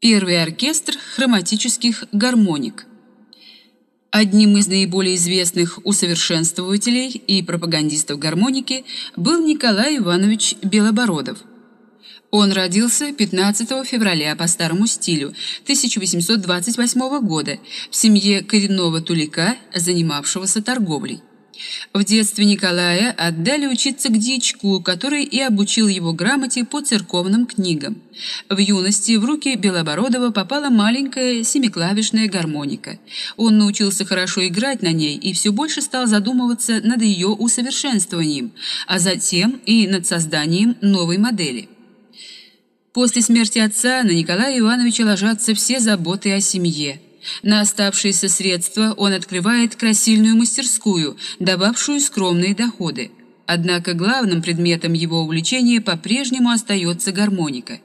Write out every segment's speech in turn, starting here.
Первый оркестр хроматических гармоник. Одним из наиболее известных усовершенствователей и пропагандистов гармоники был Николай Иванович Белобородов. Он родился 15 февраля по старому стилю 1828 года в семье коренного тулика, занимавшегося торговлей. В детстве Николая отдали учиться к дичку, который и обучил его грамоте по церковным книгам. В юности в руки Белобородова попала маленькая семиклавишная гармоника. Он научился хорошо играть на ней и все больше стал задумываться над ее усовершенствованием, а затем и над созданием новой модели. После смерти отца на Николая Ивановича ложатся все заботы о семье – на оставшиеся средства он открывает красильную мастерскую, дававшую скромные доходы. Однако главным предметом его увлечения по-прежнему остается гармоника.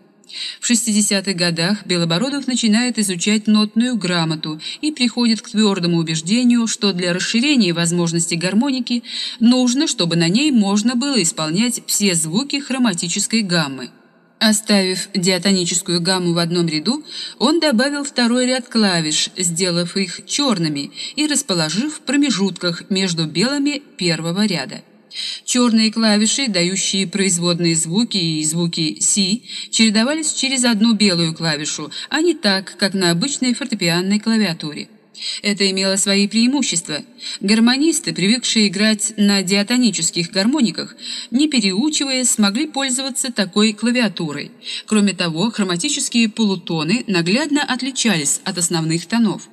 В 60-х годах Белобородов начинает изучать нотную грамоту и приходит к твердому убеждению, что для расширения возможностей гармоники нужно, чтобы на ней можно было исполнять все звуки хроматической гаммы. Оставив диатоническую гамму в одном ряду, он добавил второй ряд клавиш, сделав их черными и расположив в промежутках между белыми первого ряда. Черные клавиши, дающие производные звуки и звуки си, чередовались через одну белую клавишу, а не так, как на обычной фортепианной клавиатуре. Это имело свои преимущества. Гармонисты, привыкшие играть на диатонических гармониках, не переучиваясь, смогли пользоваться такой клавиатурой. Кроме того, хроматические полутоны наглядно отличались от основных тонов.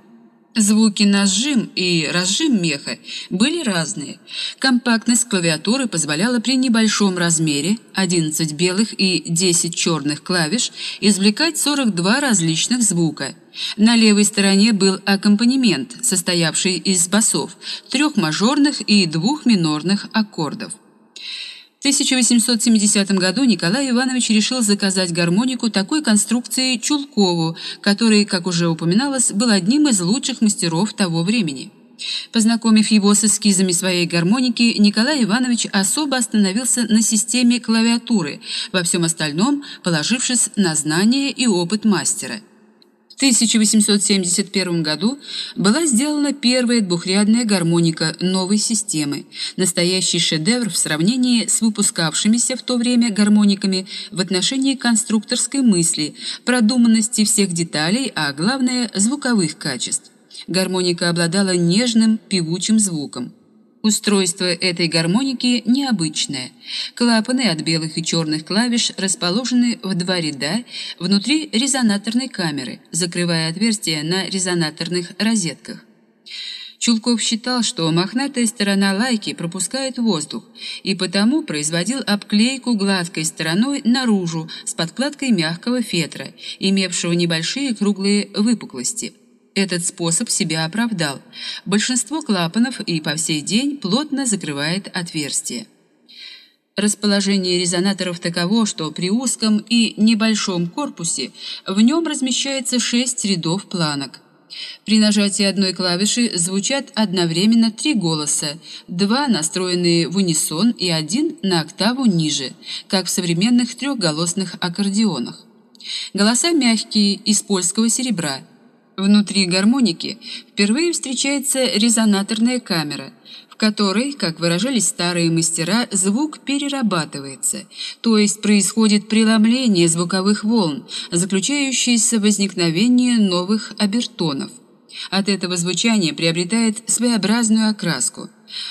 Звуки на сжим и разжим меха были разные. Компактность клавиатуры позволяла при небольшом размере 11 белых и 10 черных клавиш извлекать 42 различных звука. На левой стороне был аккомпанемент, состоявший из басов, трех мажорных и двух минорных аккордов. В 1870 году Николай Иванович решил заказать гармонику такой конструкции Чулкову, который, как уже упоминалось, был одним из лучших мастеров того времени. Познакомив его с эскизами своей гармоники, Николай Иванович особо остановился на системе клавиатуры, во всем остальном положившись на знания и опыт мастера – 1871 году была сделана первая двухрядная гармоника новой системы, настоящий шедевр в сравнении с выпускавшимися в то время гармониками в отношении конструкторской мысли, продуманности всех деталей, а главное звуковых качеств. Гармоника обладала нежным певучим звуком. Устройство этой гармоники необычное. Клапаны от белых и черных клавиш расположены в два ряда внутри резонаторной камеры, закрывая отверстия на резонаторных розетках. Чулков считал, что мохнатая сторона лайки пропускает воздух, и потому производил обклейку гладкой стороной наружу с подкладкой мягкого фетра, имевшего небольшие круглые выпуклости – этот способ себя оправдал. Большинство клапанов и по сей день плотно закрывает отверстие. Расположение резонаторов таково, что при узком и небольшом корпусе в нем размещается шесть рядов планок. При нажатии одной клавиши звучат одновременно три голоса, два настроенные в унисон и один на октаву ниже, как в современных трехголосных аккордеонах. Голоса мягкие, из польского серебра – Внутри гармоники впервые встречается резонаторная камера, в которой, как выражались старые мастера, звук перерабатывается, то есть происходит преломление звуковых волн, заключающееся в возникновении новых обертонов. От этого звучание приобретает своеобразную окраску.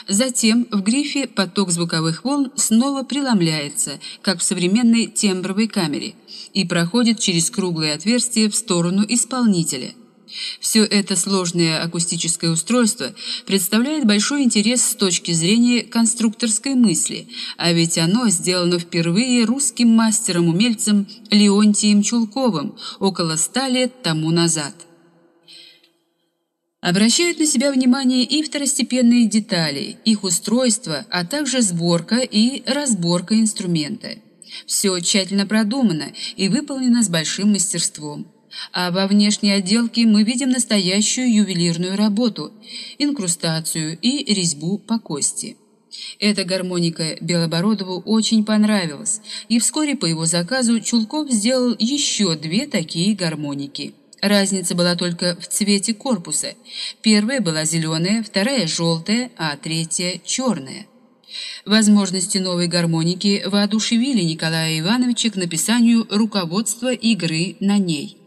Затем в грифе поток звуковых волн снова преломляется, как в современной тембровой камере, и проходит через круглые отверстия в сторону исполнителя. Все это сложное акустическое устройство представляет большой интерес с точки зрения конструкторской мысли, а ведь оно сделано впервые русским мастером-умельцем Леонтием Чулковым около ста лет тому назад. Обращают на себя внимание и второстепенные детали, их устройство, а также сборка и разборка инструмента. Все тщательно продумано и выполнено с большим мастерством а во внешней отделке мы видим настоящую ювелирную работу, инкрустацию и резьбу по кости. Эта гармоника Белобородову очень понравилась, и вскоре по его заказу Чулков сделал еще две такие гармоники. Разница была только в цвете корпуса. Первая была зеленая, вторая желтая, а третья черная. Возможности новой гармоники воодушевили Николая Ивановича к написанию руководства игры на ней.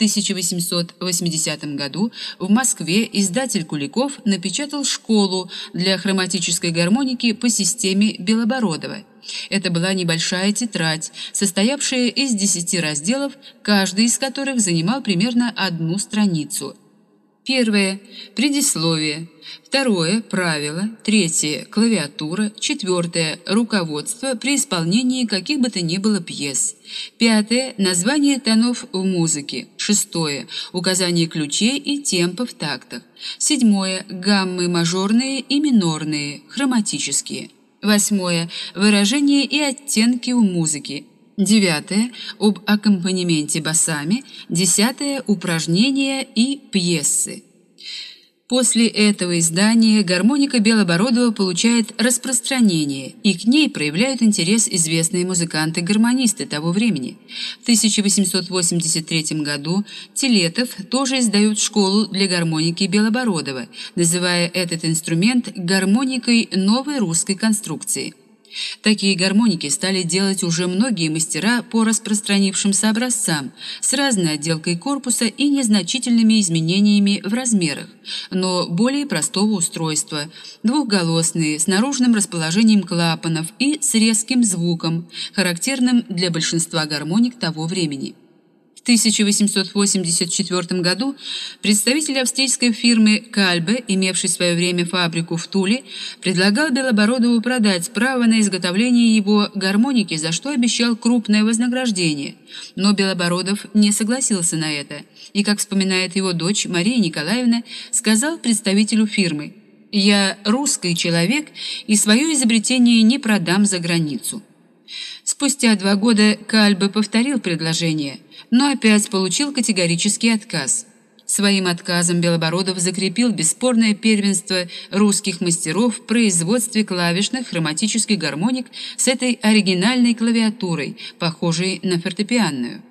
1880 году в Москве издатель Куликов напечатал школу для хроматической гармоники по системе Белобородова. Это была небольшая тетрадь, состоявшая из десяти разделов, каждый из которых занимал примерно одну страницу – Первое – предисловие. Второе – правила. Третье – клавиатура. Четвертое – руководство при исполнении каких бы то ни было пьес. Пятое – название тонов в музыке. Шестое – указание ключей и темпов в тактах. Седьмое – гаммы мажорные и минорные, хроматические. Восьмое – выражение и оттенки в музыке. Девятое – об аккомпанементе басами. Десятое – упражнения и пьесы. После этого издания гармоника Белобородова получает распространение, и к ней проявляют интерес известные музыканты-гармонисты того времени. В 1883 году Телетов тоже издает школу для гармоники Белобородова, называя этот инструмент гармоникой новой русской конструкции. Такие гармоники стали делать уже многие мастера по распространившимся образцам с разной отделкой корпуса и незначительными изменениями в размерах, но более простого устройства, двухголосные, с наружным расположением клапанов и с резким звуком, характерным для большинства гармоник того времени. В 1884 году представитель австрийской фирмы Кальбе, имевший в свое время фабрику в Туле, предлагал Белобородову продать право на изготовление его гармоники, за что обещал крупное вознаграждение. Но Белобородов не согласился на это, и, как вспоминает его дочь Мария Николаевна, сказал представителю фирмы «Я русский человек и свое изобретение не продам за границу». Спустя два года Кальбе повторил предложение, но опять получил категорический отказ. Своим отказом Белобородов закрепил бесспорное первенство русских мастеров в производстве клавишных хроматических гармоник с этой оригинальной клавиатурой, похожей на фортепианную.